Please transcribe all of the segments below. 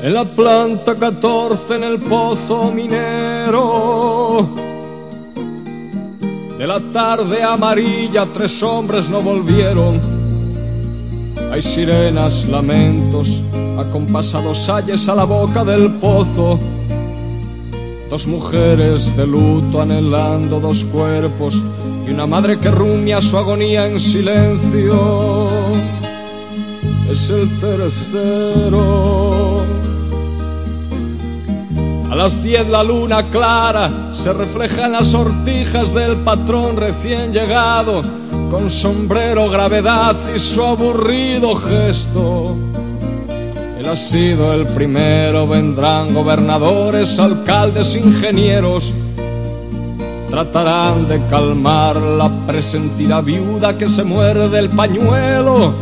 En la planta 14 en el pozo minero. De la tarde amarilla tres hombres no volvieron. Hay sirenas, lamentos, acompasados ayes a la boca del pozo. Dos mujeres de luto anhelando dos cuerpos y una madre que rumia su agonía en silencio. Es el tercero. Las diez la luna clara se refleja en las sortijas del patrón recién llegado, con sombrero, gravedad y su aburrido gesto. Él ha sido el primero, vendrán gobernadores, alcaldes, ingenieros. Tratarán de calmar la presentida viuda que se muere del pañuelo.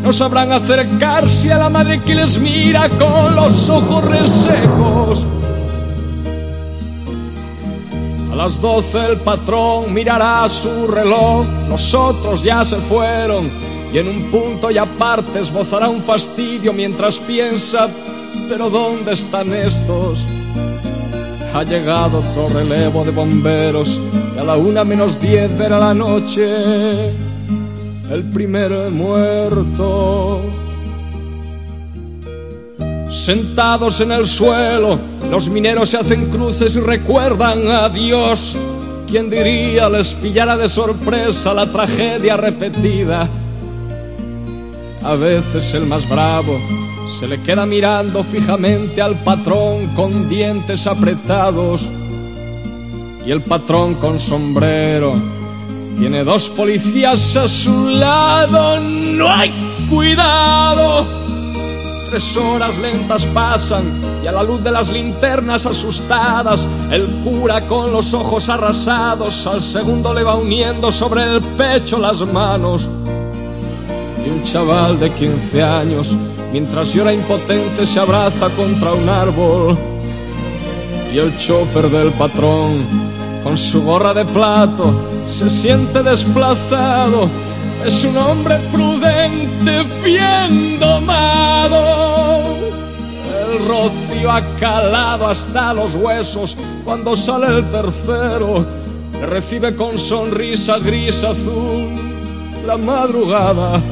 No sabrán acercarse a la madre que les mira con los ojos resecos. A las doce el patrón mirará su reloj, los otros ya se fueron y en un punto y aparte esbozará un fastidio mientras piensa, pero ¿dónde están estos? Ha llegado otro relevo de bomberos y a la una menos diez verá la noche el primero muerto. Sentados en el suelo, los mineros se hacen cruces y recuerdan a Dios. ¿Quién diría les pillara de sorpresa la tragedia repetida? A veces el más bravo se le queda mirando fijamente al patrón con dientes apretados. Y el patrón con sombrero tiene dos policías a su lado. No hay cuidado. Tres horas lentas pasan y a la luz de las linternas asustadas, el cura con los ojos arrasados al segundo le va uniendo sobre el pecho las manos. Y un chaval de 15 años, mientras llora impotente, se abraza contra un árbol. Y el chofer del patrón, con su gorra de plato, se siente desplazado es un hombre prudente, bien domado. Rocío ha calado hasta los huesos cuando sale el tercero. Recibe con sonrisa gris azul la madrugada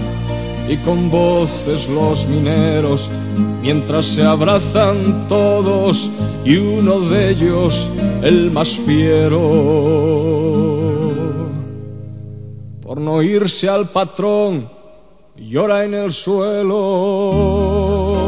y con voces los mineros mientras se abrazan todos y uno de ellos el más fiero por no irse al patrón, llora en el suelo.